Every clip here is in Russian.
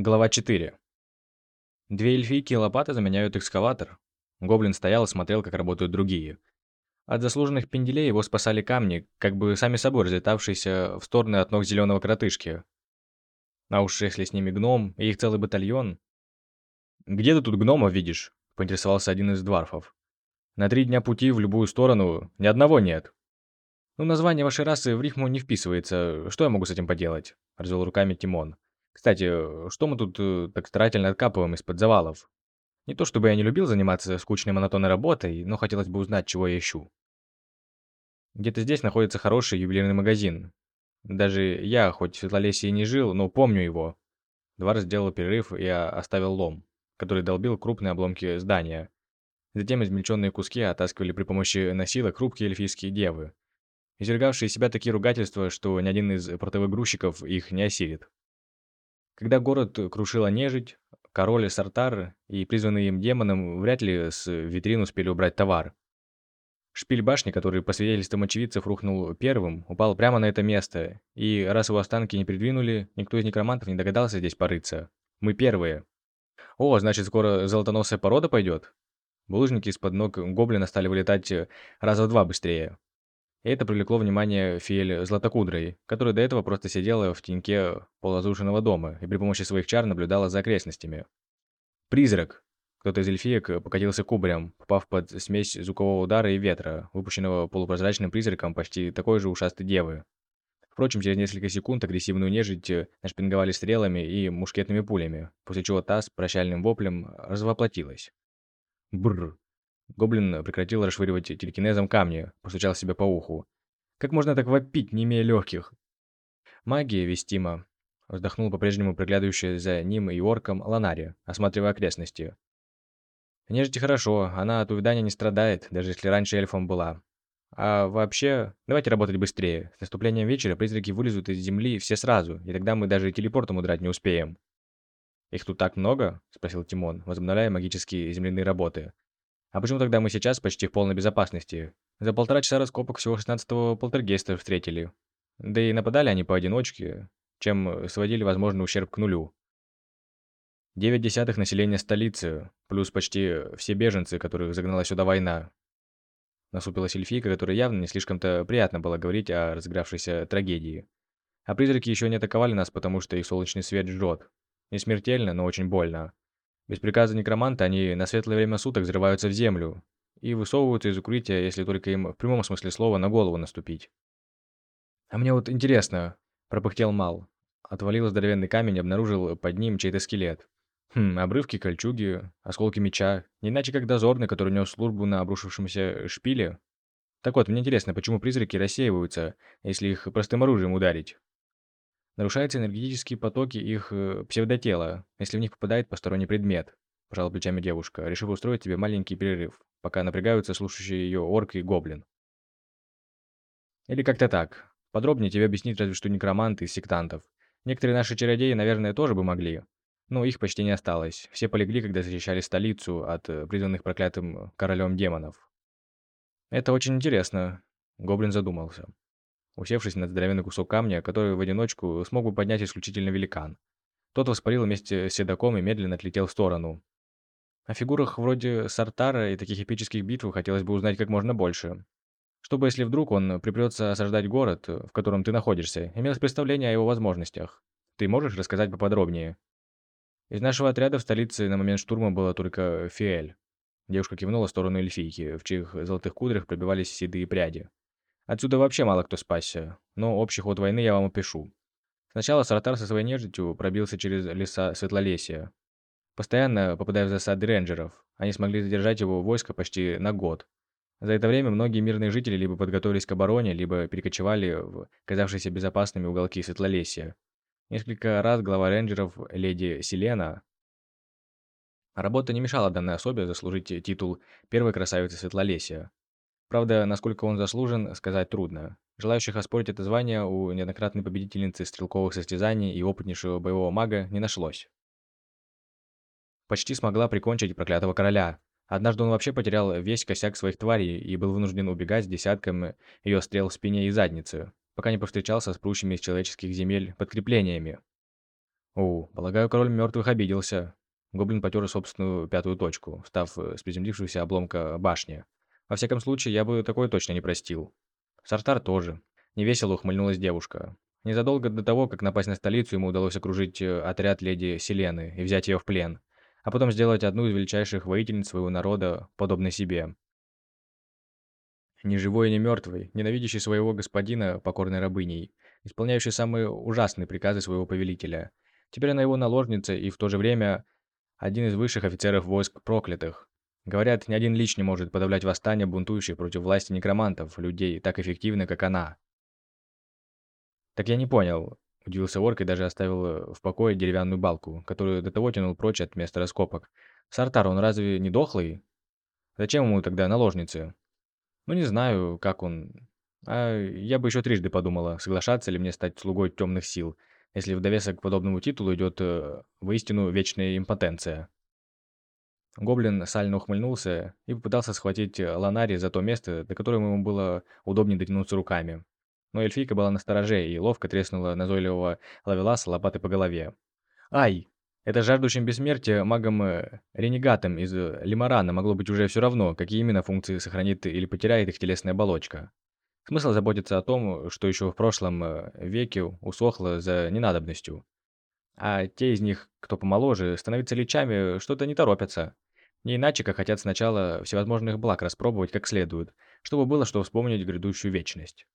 Глава 4. Две эльфийки и лопаты заменяют экскаватор. Гоблин стоял и смотрел, как работают другие. От заслуженных пенделей его спасали камни, как бы сами собой разлетавшиеся в стороны от ног зеленого коротышки. А уж если с ними гном и их целый батальон... «Где ты тут гномов видишь?» – поинтересовался один из дварфов. «На три дня пути в любую сторону ни одного нет». «Ну, название вашей расы в рифму не вписывается. Что я могу с этим поделать?» – развел руками Тимон. Кстати, что мы тут э, так старательно откапываем из-под завалов? Не то чтобы я не любил заниматься скучной монотонной работой, но хотелось бы узнать, чего я ищу. Где-то здесь находится хороший ювелирный магазин. Даже я, хоть в Светлолесье и не жил, но помню его. Двар сделал перерыв и оставил лом, который долбил крупные обломки здания. Затем измельченные куски оттаскивали при помощи носилок хрупкие эльфийские девы, извергавшие из себя такие ругательства, что ни один из портовых грузчиков их не осилит. Когда город крушила нежить, король Сартар и призванные им демоном вряд ли с витрин успели убрать товар. Шпиль башни, который, по свидетельствам очевидцев, рухнул первым, упал прямо на это место, и раз его останки не придвинули, никто из некромантов не догадался здесь порыться. Мы первые. О, значит, скоро золотоносая порода пойдет? Булыжники из-под ног гоблина стали вылетать раза в два быстрее. Это привлекло внимание Фиэль Златокудрой, которая до этого просто сидела в теньке полуразрушенного дома и при помощи своих чар наблюдала за окрестностями. «Призрак!» Кто-то из эльфиек покатился кубарем, попав под смесь звукового удара и ветра, выпущенного полупрозрачным призраком почти такой же ушастой девы. Впрочем, через несколько секунд агрессивную нежить нашпинговали стрелами и мушкетными пулями, после чего та с прощальным воплем развоплотилась. Бррр. Гоблин прекратил расшвыривать телекинезом камни, постучал себе по уху. Как можно так вопить, не имея легких? Магия вестима. Вздохнул по-прежнему приглядывающий за ним и орком Ланари, осматривая окрестности. Нежити хорошо, она от увядания не страдает, даже если раньше эльфом была. А вообще, давайте работать быстрее. С наступлением вечера призраки вылезут из земли все сразу, и тогда мы даже телепортом удрать не успеем. «Их тут так много?» – спросил Тимон, возобновляя магические земляные работы. А почему тогда мы сейчас почти в полной безопасности? За полтора часа раскопок всего 16-го полтергейста встретили. Да и нападали они поодиночке, чем сводили возможный ущерб к нулю. Девять десятых населения столицы, плюс почти все беженцы, которых загнала сюда война. Насупилась эльфийка, которая явно не слишком-то приятно было говорить о разыгравшейся трагедии. А призраки еще не атаковали нас, потому что их солнечный свет жжет. Не смертельно, но очень больно. Без приказа некроманта они на светлое время суток взрываются в землю и высовываются из укрытия, если только им в прямом смысле слова на голову наступить. «А мне вот интересно», — пропыхтел Мал. Отвалил здоровенный камень и обнаружил под ним чей-то скелет. Хм, обрывки кольчуги, осколки меча, не иначе как дозорный, который нес службу на обрушившемся шпиле. Так вот, мне интересно, почему призраки рассеиваются, если их простым оружием ударить? Нарушаются энергетические потоки их э, псевдотела, если в них попадает посторонний предмет. Пожала плечами девушка, решив устроить себе маленький перерыв, пока напрягаются слушающие ее орк и гоблин. Или как-то так. Подробнее тебе объяснить разве что некроманты из сектантов. Некоторые наши чародеи, наверное, тоже бы могли. Но их почти не осталось. Все полегли, когда защищали столицу от э, призванных проклятым королем демонов. Это очень интересно. Гоблин задумался усевшись на здоровенный кусок камня, который в одиночку смог бы поднять исключительно великан. Тот воспарил вместе с седаком и медленно отлетел в сторону. О фигурах вроде Сартара и таких эпических битв хотелось бы узнать как можно больше. Чтобы, если вдруг он припрется осаждать город, в котором ты находишься, имелось представление о его возможностях. Ты можешь рассказать поподробнее? Из нашего отряда в столице на момент штурма было только Фиэль. Девушка кивнула в сторону эльфийки, в чьих золотых кудрях пробивались седые пряди. Отсюда вообще мало кто спасся, но общий ход войны я вам опишу. Сначала Саратар со своей нежитью пробился через леса Светлолесия. Постоянно попадая в засады рейнджеров, они смогли задержать его войско почти на год. За это время многие мирные жители либо подготовились к обороне, либо перекочевали в казавшиеся безопасными уголки Светлолесия. Несколько раз глава рейнджеров, леди Селена, Работа не мешала данной особе заслужить титул первой красавицы Светлолесия. Правда, насколько он заслужен, сказать трудно. Желающих оспорить это звание у неоднократной победительницы стрелковых состязаний и опытнейшего боевого мага не нашлось. Почти смогла прикончить проклятого короля. Однажды он вообще потерял весь косяк своих тварей и был вынужден убегать с десятками ее стрел в спине и заднице, пока не повстречался с прущими из человеческих земель подкреплениями. О, полагаю, король мертвых обиделся. Гоблин потер собственную пятую точку, встав с приземлившегося обломка башни. Во всяком случае, я бы такое точно не простил. Сартар тоже. Невесело ухмыльнулась девушка. Незадолго до того, как напасть на столицу, ему удалось окружить э, отряд леди Селены и взять ее в плен, а потом сделать одну из величайших воительниц своего народа, подобной себе. Ни живой, ни мертвый, ненавидящий своего господина покорной рабыней, исполняющий самые ужасные приказы своего повелителя. Теперь она его наложница и в то же время один из высших офицеров войск проклятых. Говорят, ни один лич не может подавлять восстание, бунтующих против власти некромантов, людей, так эффективно, как она. Так я не понял. Удивился орк и даже оставил в покое деревянную балку, которую до того тянул прочь от места раскопок. Сартар, он разве не дохлый? Зачем ему тогда наложницы? Ну, не знаю, как он... А я бы еще трижды подумала, соглашаться ли мне стать слугой темных сил, если в довесок к подобному титулу идет э, воистину вечная импотенция. Гоблин сально ухмыльнулся и попытался схватить Ланари за то место, до которого ему было удобнее дотянуться руками. Но эльфийка была на стороже и ловко треснула назойливого лавеласа лопатой по голове. «Ай!» Это жаждущим бессмертия магом-ренегатом э, из э, Лимарана могло быть уже все равно, какие именно функции сохранит или потеряет их телесная оболочка. Смысл заботиться о том, что еще в прошлом э, веке усохло за ненадобностью. А те из них, кто помоложе, становиться личами, что-то не торопятся. Не иначе, как хотят сначала всевозможных благ распробовать как следует, чтобы было что вспомнить грядущую вечность.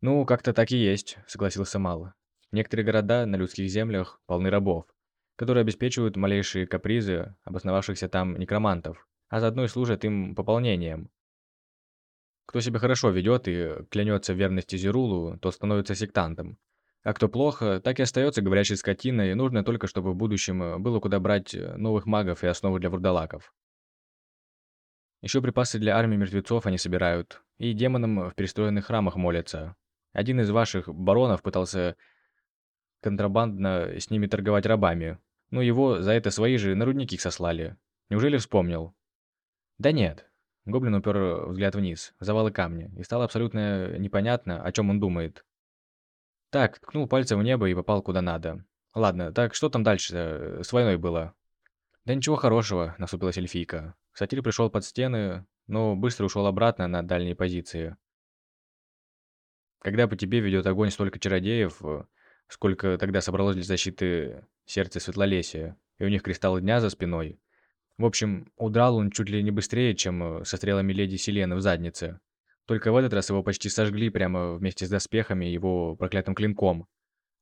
«Ну, как-то так и есть», — согласился Мало. «Некоторые города на людских землях полны рабов которые обеспечивают малейшие капризы обосновавшихся там некромантов, а заодно и служат им пополнением. Кто себя хорошо ведет и клянется в верности Зерулу, тот становится сектантом. А кто плохо, так и остается говорящей скотиной, нужно только, чтобы в будущем было куда брать новых магов и основы для вурдалаков. Еще припасы для армии мертвецов они собирают, и демонам в перестроенных храмах молятся. Один из ваших баронов пытался контрабандно с ними торговать рабами, но его за это свои же на рудники сослали. Неужели вспомнил? Да нет. Гоблин упер взгляд вниз, завалы камня, и стало абсолютно непонятно, о чем он думает. Так, ткнул пальцем в небо и попал куда надо. Ладно, так что там дальше с войной было? Да ничего хорошего, насупилась эльфийка. Сатир пришел под стены, но быстро ушел обратно на дальние позиции. Когда по тебе ведет огонь столько чародеев, сколько тогда собралось для защиты сердца Светлолесия, и у них кристаллы дня за спиной. В общем, удрал он чуть ли не быстрее, чем э, со стрелами леди Селены в заднице. Только в этот раз его почти сожгли прямо вместе с доспехами и его проклятым клинком.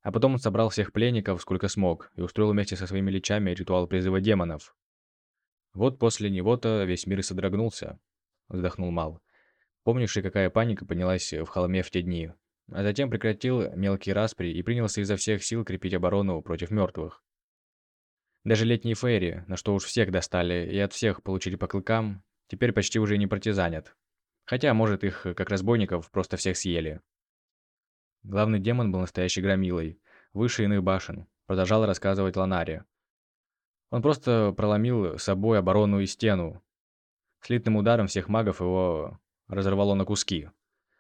А потом он собрал всех пленников, сколько смог, и устроил вместе со своими личами ритуал призыва демонов. Вот после него-то весь мир и содрогнулся, вздохнул Мал, помнивший, какая паника поднялась в холме в те дни, а затем прекратил мелкие распри и принялся изо всех сил крепить оборону против мертвых. Даже летние фейри, на что уж всех достали и от всех получили по клыкам, теперь почти уже не партизанят. Хотя, может, их, как разбойников, просто всех съели. Главный демон был настоящей громилой, выше иных башен, продолжал рассказывать Ланари. Он просто проломил собой оборону и стену. Слитным ударом всех магов его разорвало на куски.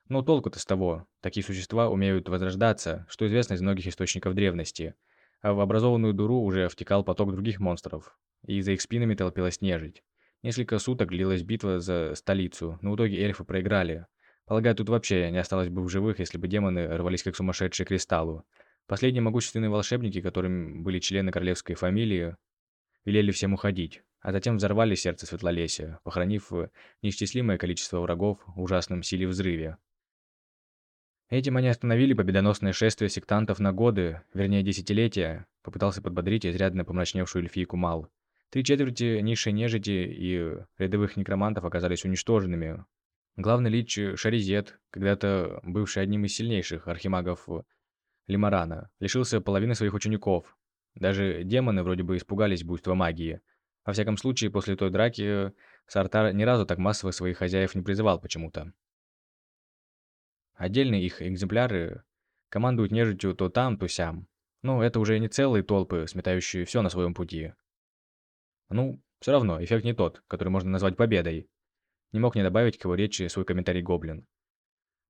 Но толку-то с того, такие существа умеют возрождаться, что известно из многих источников древности, а в образованную дуру уже втекал поток других монстров, и за их спинами толпилась нежить. Несколько суток длилась битва за столицу, но в итоге эльфы проиграли. Полагаю, тут вообще не осталось бы в живых, если бы демоны рвались как сумасшедшие к кристаллу. Последние могущественные волшебники, которыми были члены королевской фамилии, велели всем уходить, а затем взорвали сердце Светлолесия, похоронив неисчислимое количество врагов в ужасном силе взрыве. Этим они остановили победоносное шествие сектантов на годы, вернее десятилетия, попытался подбодрить изрядно помрачневшую эльфийку Мал. Три четверти низшей нежити и рядовых некромантов оказались уничтоженными. Главный лич Шаризет, когда-то бывший одним из сильнейших архимагов Лимарана, лишился половины своих учеников. Даже демоны вроде бы испугались буйства магии. Во всяком случае, после той драки Сартар ни разу так массово своих хозяев не призывал почему-то. Отдельные их экземпляры командуют нежитью то там, то сям. Но это уже не целые толпы, сметающие все на своем пути. Ну, все равно, эффект не тот, который можно назвать победой. Не мог не добавить к его речи свой комментарий Гоблин.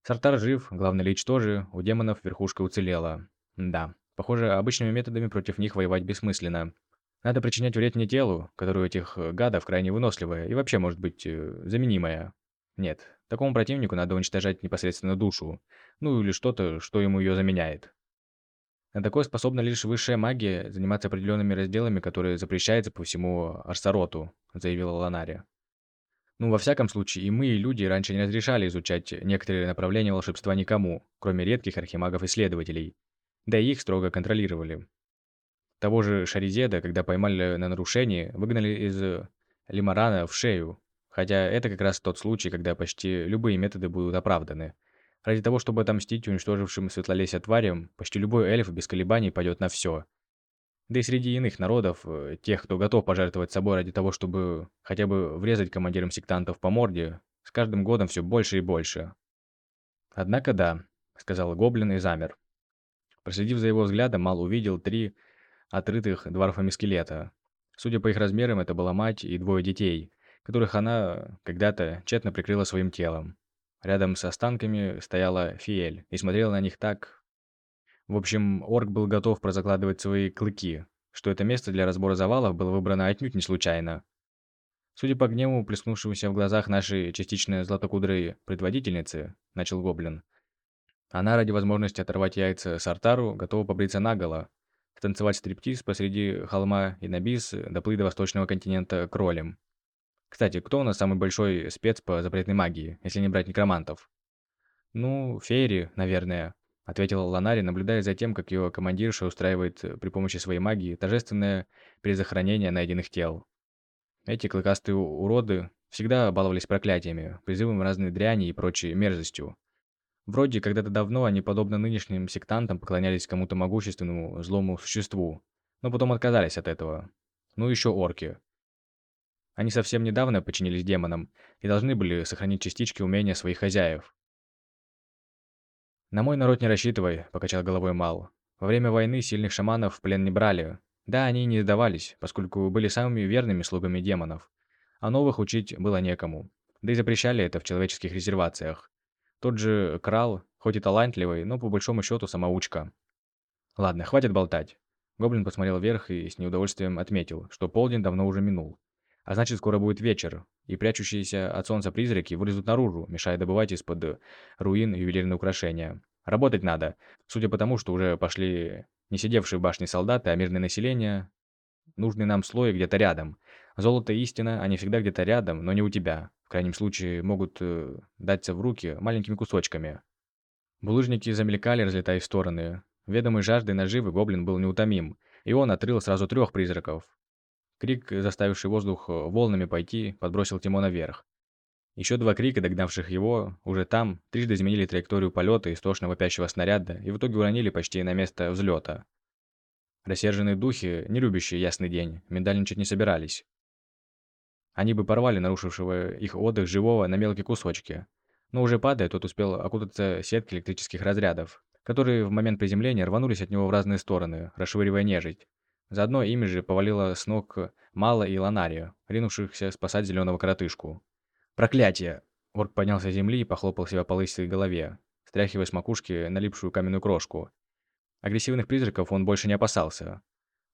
Сартар жив, главный лич тоже, у демонов верхушка уцелела. Да, Похоже, обычными методами против них воевать бессмысленно. Надо причинять вред не телу, которое у этих э, гадов крайне выносливое и вообще может быть э, заменимое. Нет, такому противнику надо уничтожать непосредственно душу, ну или что-то, что ему ее заменяет. На такое способна лишь высшая магия заниматься определенными разделами, которые запрещаются по всему Арсароту, заявила Ланари. Ну, во всяком случае, и мы, и люди, раньше не разрешали изучать некоторые направления волшебства никому, кроме редких архимагов-исследователей. Да и их строго контролировали. Того же Шаризеда, когда поймали на нарушении, выгнали из Лимарана в шею. Хотя это как раз тот случай, когда почти любые методы будут оправданы. Ради того, чтобы отомстить уничтожившим Светлолесье тварям, почти любой эльф без колебаний пойдет на все. Да и среди иных народов, э, тех, кто готов пожертвовать собой ради того, чтобы хотя бы врезать командирам сектантов по морде, с каждым годом все больше и больше. «Однако да», — сказал Гоблин и замер. Проследив за его взглядом, Мал увидел три отрытых дворфами скелета. Судя по их размерам, это была мать и двое детей, которых она когда-то тщетно прикрыла своим телом. Рядом с останками стояла Фиэль и смотрела на них так, в общем, орк был готов прозакладывать свои клыки, что это место для разбора завалов было выбрано отнюдь не случайно. Судя по гневу, плеснувшемуся в глазах нашей частично златокудрой предводительницы, начал Гоблин. Она ради возможности оторвать яйца Сартару готова побриться наголо, станцевать стриптиз посреди холма и на бис, доплыть до восточного континента кролем. Кстати, кто у нас самый большой спец по запретной магии, если не брать некромантов? Ну, фейри, наверное, — ответила Ланари, наблюдая за тем, как ее командирша устраивает э, при помощи своей магии торжественное перезахоронение найденных тел. Эти клыкастые уроды всегда баловались проклятиями, призывом разной дряни и прочей мерзостью. Вроде когда-то давно они, подобно нынешним сектантам, поклонялись кому-то могущественному, злому существу, но потом отказались от этого. Ну еще орки. Они совсем недавно подчинились демонам и должны были сохранить частички умения своих хозяев. «На мой народ не рассчитывай», – покачал головой Мал. «Во время войны сильных шаманов в плен не брали. Да, они не сдавались, поскольку были самыми верными слугами демонов. А новых учить было некому. Да и запрещали это в человеческих резервациях. Тот же Крал, хоть и талантливый, но по большому счету самоучка. Ладно, хватит болтать. Гоблин посмотрел вверх и с неудовольствием отметил, что полдень давно уже минул. А значит, скоро будет вечер, и прячущиеся от солнца призраки вылезут наружу, мешая добывать из-под руин ювелирные украшения. Работать надо. Судя по тому, что уже пошли не сидевшие в башне солдаты, а мирное население, нужный нам слой где-то рядом. Золото истина, они всегда где-то рядом, но не у тебя. В крайнем случае, могут э, даться в руки маленькими кусочками. Булыжники замелькали, разлетая в стороны. Ведомый жаждой наживы гоблин был неутомим, и он отрыл сразу трех призраков. Крик, заставивший воздух э, волнами пойти, подбросил Тимона вверх. Еще два крика, догнавших его, уже там, трижды изменили траекторию полета истошно вопящего снаряда и в итоге уронили почти на место взлета. Рассерженные духи, не любящие ясный день, миндальничать не собирались. Они бы порвали нарушившего их отдых живого на мелкие кусочки. Но уже падая, тот успел окутаться сеткой электрических разрядов, которые в момент приземления рванулись от него в разные стороны, расшвыривая нежить. Заодно ими же повалило с ног Мала и Ланарию, ринувшихся спасать зеленого коротышку. «Проклятие!» Орк поднялся с земли и похлопал себя по лысой голове, стряхивая с макушки налипшую каменную крошку. Агрессивных призраков он больше не опасался.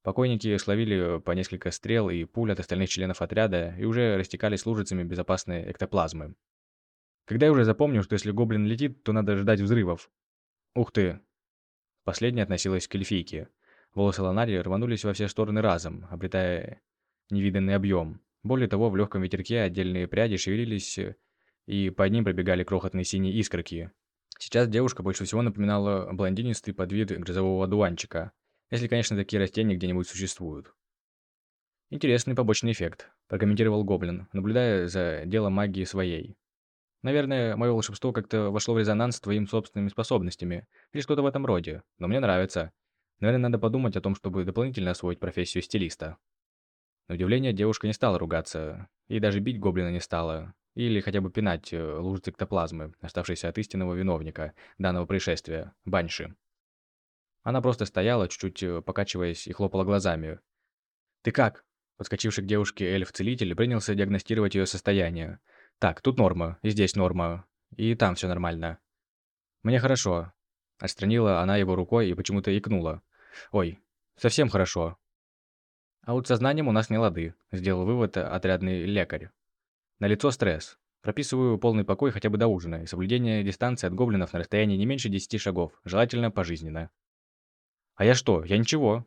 Покойники словили по несколько стрел и пуль от остальных членов отряда и уже растекались лужицами безопасной эктоплазмы. Когда я уже запомнил, что если гоблин летит, то надо ждать взрывов. Ух ты! Последняя относилась к эльфийке. Волосы Ланари рванулись во все стороны разом, обретая невиданный объем. Более того, в легком ветерке отдельные пряди шевелились, и под ним пробегали крохотные синие искорки. Сейчас девушка больше всего напоминала блондинистый подвид грозового одуванчика, если, конечно, такие растения где-нибудь существуют. «Интересный побочный эффект», – прокомментировал Гоблин, наблюдая за делом магии своей. «Наверное, мое волшебство как-то вошло в резонанс с твоими собственными способностями, или что-то в этом роде, но мне нравится. Наверное, надо подумать о том, чтобы дополнительно освоить профессию стилиста». На удивление, девушка не стала ругаться, и даже бить гоблина не стала, или хотя бы пинать э, лужицы эктоплазмы, оставшиеся от истинного виновника данного происшествия, Банши. Она просто стояла, чуть-чуть э, покачиваясь, и хлопала глазами. «Ты как?» Подскочивший к девушке эльф-целитель принялся диагностировать ее состояние. «Так, тут норма, и здесь норма, и там все нормально». «Мне хорошо». Отстранила она его рукой и почему-то икнула. Ой, совсем хорошо. А вот сознанием у нас не лады, сделал вывод отрядный лекарь. На лицо стресс. Прописываю полный покой хотя бы до ужина и соблюдение дистанции от гоблинов на расстоянии не меньше 10 шагов, желательно пожизненно. А я что? Я ничего.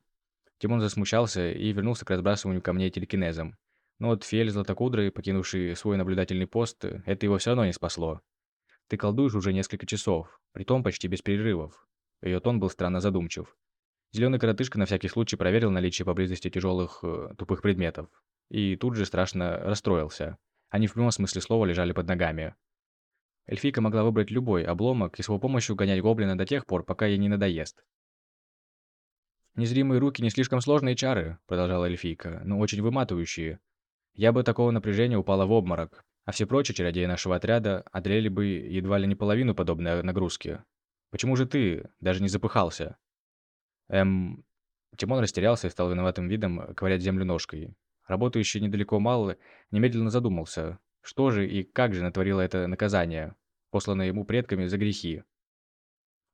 Тимон засмущался и вернулся к разбрасыванию камней телекинезом. Но вот Фель Златокудрый, покинувший свой наблюдательный пост, это его все равно не спасло. Ты колдуешь уже несколько часов, притом почти без перерывов. Ее тон был странно задумчив. Зеленый коротышка на всякий случай проверил наличие поблизости тяжелых, э, тупых предметов. И тут же страшно расстроился. Они в прямом смысле слова лежали под ногами. Эльфийка могла выбрать любой обломок и с его помощью гонять гоблина до тех пор, пока ей не надоест. «Незримые руки не слишком сложные чары», — продолжала эльфийка, — «но очень выматывающие. Я бы такого напряжения упала в обморок, а все прочие чародеи нашего отряда одолели бы едва ли не половину подобной нагрузки. Почему же ты даже не запыхался?» Эм... Тимон растерялся и стал виноватым видом ковырять землю ножкой. Работающий недалеко Мал немедленно задумался, что же и как же натворило это наказание, посланное ему предками за грехи.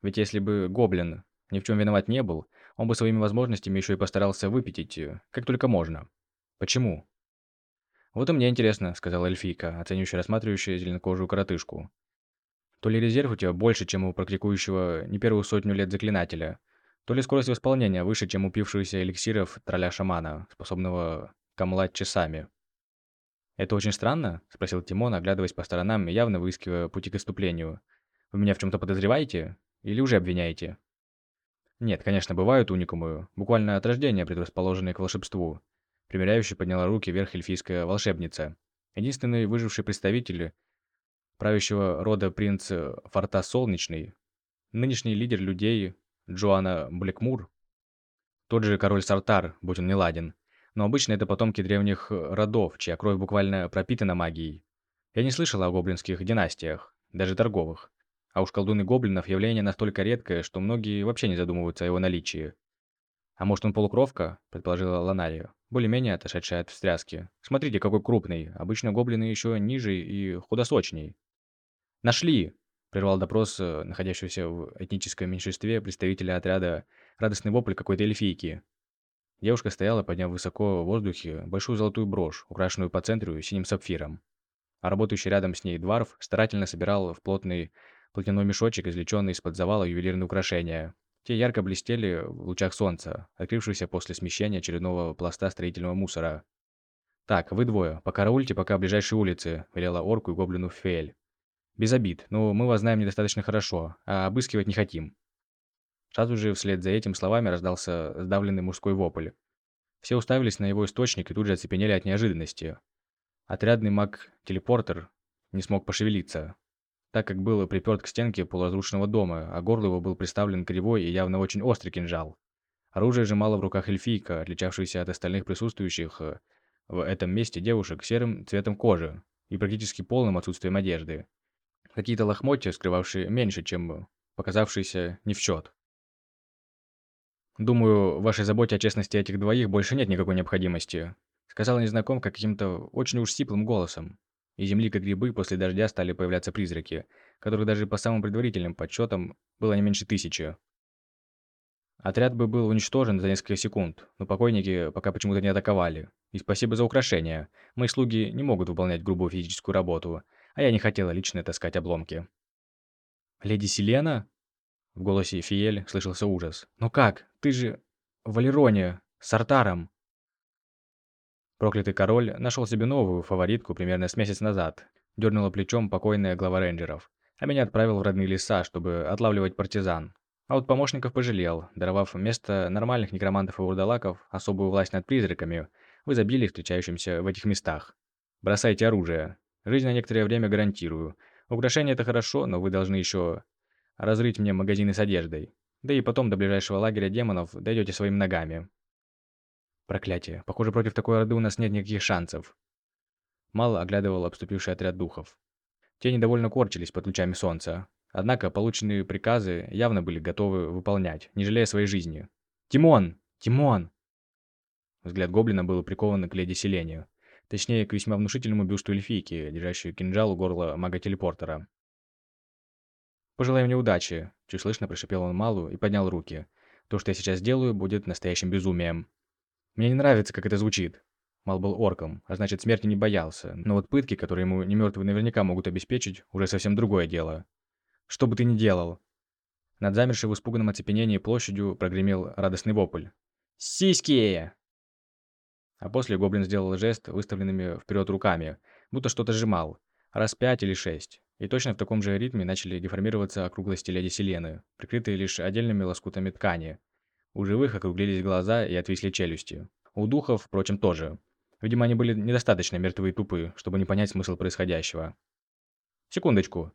Ведь если бы гоблин ни в чем виноват не был, он бы своими возможностями еще и постарался выпятить, как только можно. Почему? «Вот и мне интересно», — сказала эльфийка, оценивающая рассматривающая зеленокожую коротышку. «То ли резерв у тебя больше, чем у практикующего не первую сотню лет заклинателя, то ли скорость восполнения выше, чем у пившегося эликсиров тролля-шамана, способного камлать часами». «Это очень странно?» – спросил Тимон, оглядываясь по сторонам и явно выискивая пути к отступлению. «Вы меня в чем-то подозреваете? Или уже обвиняете?» «Нет, конечно, бывают уникумы, буквально от рождения предрасположенные к волшебству». Примеряющий подняла руки вверх эльфийская волшебница. Единственный выживший представитель правящего рода принц Форта Солнечный, нынешний лидер людей Джоанна Блэкмур, тот же король Сартар, будь он не ладен, но обычно это потомки древних э, родов, чья кровь буквально пропитана магией. Я не слышал о гоблинских династиях, даже торговых. А уж колдуны гоблинов явление настолько редкое, что многие вообще не задумываются о его наличии. «А может, он полукровка?» – предположила Ланария, более-менее отошедшая от встряски. «Смотрите, какой крупный. Обычно гоблины еще ниже и худосочней». «Нашли!» – прервал допрос э, находящегося в этническом меньшинстве представителя отряда радостный вопль какой-то эльфийки. Девушка стояла, подняв высоко в воздухе большую золотую брошь, украшенную по центру синим сапфиром. А работающий рядом с ней дворф старательно собирал в плотный платяной мешочек, извлеченный из-под завала ювелирные украшения. Те ярко блестели в лучах солнца, открывшихся после смещения очередного пласта строительного мусора. «Так, вы двое, покараульте пока ближайшие улицы», – велела орку и гоблину Фель. «Без обид, но мы вас знаем недостаточно хорошо, а обыскивать не хотим». Сразу же вслед за этим словами раздался сдавленный мужской вопль. Все уставились на его источник и тут же оцепенели от неожиданности. Отрядный маг-телепортер не смог пошевелиться, так как был приперт к стенке полуразрушенного дома, а горло его был приставлен кривой и явно очень острый кинжал. Оружие сжимала в руках эльфийка, отличавшаяся от остальных присутствующих э, в этом месте девушек серым цветом кожи и практически полным отсутствием одежды. Какие-то лохмотья, скрывавшие меньше, чем показавшиеся не в счет. «Думаю, в вашей заботе о честности этих двоих больше нет никакой необходимости», сказала незнакомка каким-то очень уж сиплым голосом. И земли, как грибы, после дождя стали появляться призраки, которых даже по самым предварительным подсчетам было не меньше тысячи. Отряд бы был уничтожен за несколько секунд, но покойники пока почему-то не атаковали. И спасибо за украшения. Мои слуги не могут выполнять грубую физическую работу, а я не хотела лично таскать обломки. «Леди Селена?» В голосе Фиель слышался ужас. «Ну как? Ты же... в Валероне, с Артаром!» Проклятый король нашел себе новую фаворитку примерно с месяц назад. Дернула плечом покойная глава рейнджеров. А меня отправил в родные леса, чтобы отлавливать партизан. А вот помощников пожалел, даровав вместо нормальных некромантов и урдалаков особую власть над призраками в изобилии, встречающимся в этих местах. Бросайте оружие. Жизнь на некоторое время гарантирую. Украшения это хорошо, но вы должны еще разрыть мне магазины с одеждой. Да и потом до ближайшего лагеря демонов дойдете своими ногами. Проклятие. Похоже, против такой роды у нас нет никаких шансов. Мало оглядывал обступивший отряд духов. Те недовольно корчились под лучами солнца. Однако полученные приказы явно были готовы выполнять, не жалея своей жизни. «Тимон! Тимон!» Взгляд гоблина был прикован к леди Селению. Точнее, к весьма внушительному бюсту эльфийки, держащей кинжал у горла мага-телепортера. «Пожелай мне удачи», – чуть слышно прошипел он Малу и поднял руки. То, что я сейчас делаю, будет настоящим безумием. Мне не нравится, как это звучит. Мал был орком, а значит смерти не боялся. Но вот пытки, которые ему немертвые наверняка могут обеспечить, уже совсем другое дело. Что бы ты ни делал. Над замершей в испуганном оцепенении площадью прогремел радостный вопль. «Сиськи!» А после гоблин сделал жест выставленными вперед руками, будто что-то сжимал. Раз пять или шесть. И точно в таком же ритме начали деформироваться округлости леди Селены, прикрытые лишь отдельными лоскутами ткани. У живых округлились глаза и отвисли челюсти. У духов, впрочем, тоже. Видимо, они были недостаточно мертвы и тупы, чтобы не понять смысл происходящего. Секундочку.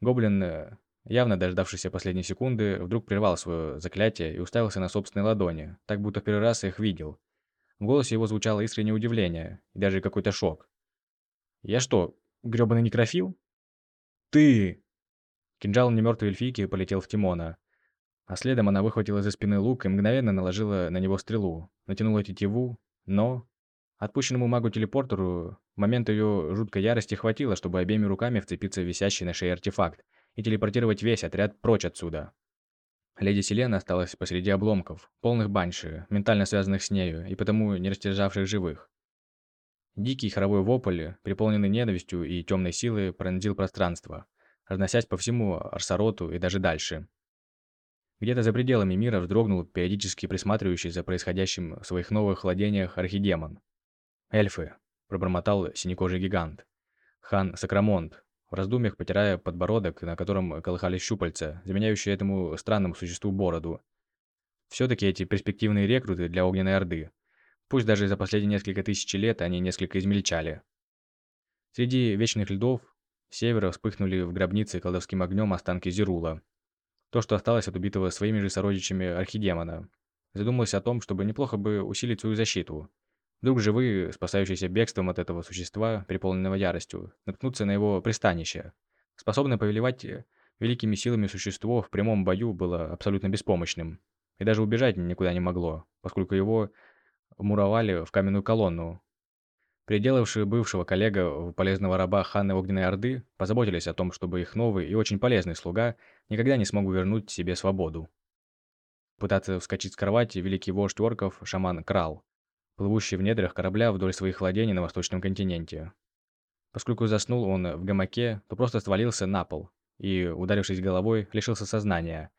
Гоблин, э, явно дождавшийся последней секунды, вдруг прервал свое заклятие и уставился на собственные ладони, так будто в первый раз их видел. В голосе его звучало искреннее удивление и даже какой-то шок. «Я что, грёбаный некрофил?» «Ты!» Кинжал немертвой эльфийки полетел в Тимона. А следом она выхватила из-за спины лук и мгновенно наложила на него стрелу, натянула тетиву, но... Отпущенному магу-телепортеру момент ее жуткой ярости хватило, чтобы обеими руками вцепиться в висящий на шее артефакт и телепортировать весь отряд прочь отсюда. Леди Селена осталась посреди обломков, полных банши, ментально связанных с нею и потому не растяжавших живых. Дикий хоровой вопль, переполненный ненавистью и темной силой, пронзил пространство, разносясь по всему Арсароту и даже дальше. Где-то за пределами мира вздрогнул периодически присматривающий за происходящим в своих новых владениях архидемон. «Эльфы», – пробормотал синекожий гигант. Хан Сакрамонт, в раздумьях потирая подбородок, на котором колыхались щупальца, заменяющие этому странному существу бороду. Все-таки эти перспективные рекруты для Огненной Орды Пусть даже за последние несколько тысяч лет они несколько измельчали. Среди вечных льдов севера вспыхнули в гробнице колдовским огнем останки Зерула. То, что осталось от убитого своими же сородичами архидемона. Задумалась о том, чтобы неплохо бы усилить свою защиту. Вдруг живые, спасающиеся бегством от этого существа, переполненного яростью, наткнутся на его пристанище. Способное повелевать великими силами существо в прямом бою было абсолютно беспомощным. И даже убежать никуда не могло, поскольку его вмуровали в каменную колонну. Приделавшие бывшего коллега полезного раба ханны Огненной Орды позаботились о том, чтобы их новый и очень полезный слуга никогда не смог вернуть себе свободу. Пытаться вскочить с кровати великий вождь орков, шаман Крал, плывущий в недрах корабля вдоль своих владений на восточном континенте. Поскольку заснул он в гамаке, то просто свалился на пол и, ударившись головой, лишился сознания.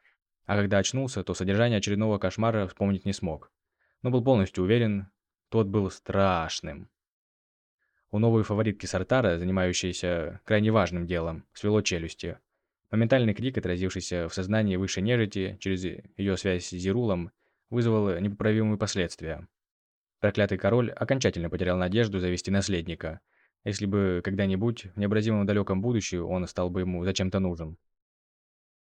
А когда очнулся, то содержание очередного кошмара вспомнить не смог но был полностью уверен, тот был страшным. У новой фаворитки Сартара, занимающейся крайне важным делом, свело челюсти. Моментальный крик, отразившийся в сознании высшей нежити через ее связь с Зирулом, вызвал непоправимые последствия. Проклятый король окончательно потерял надежду завести наследника. Если бы когда-нибудь в необразимом далеком будущем он стал бы ему зачем-то нужен.